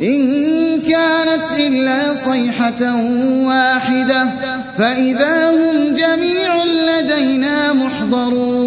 إن كانت إلا صيحة واحدة فإذا هم جميع لدينا محضرون.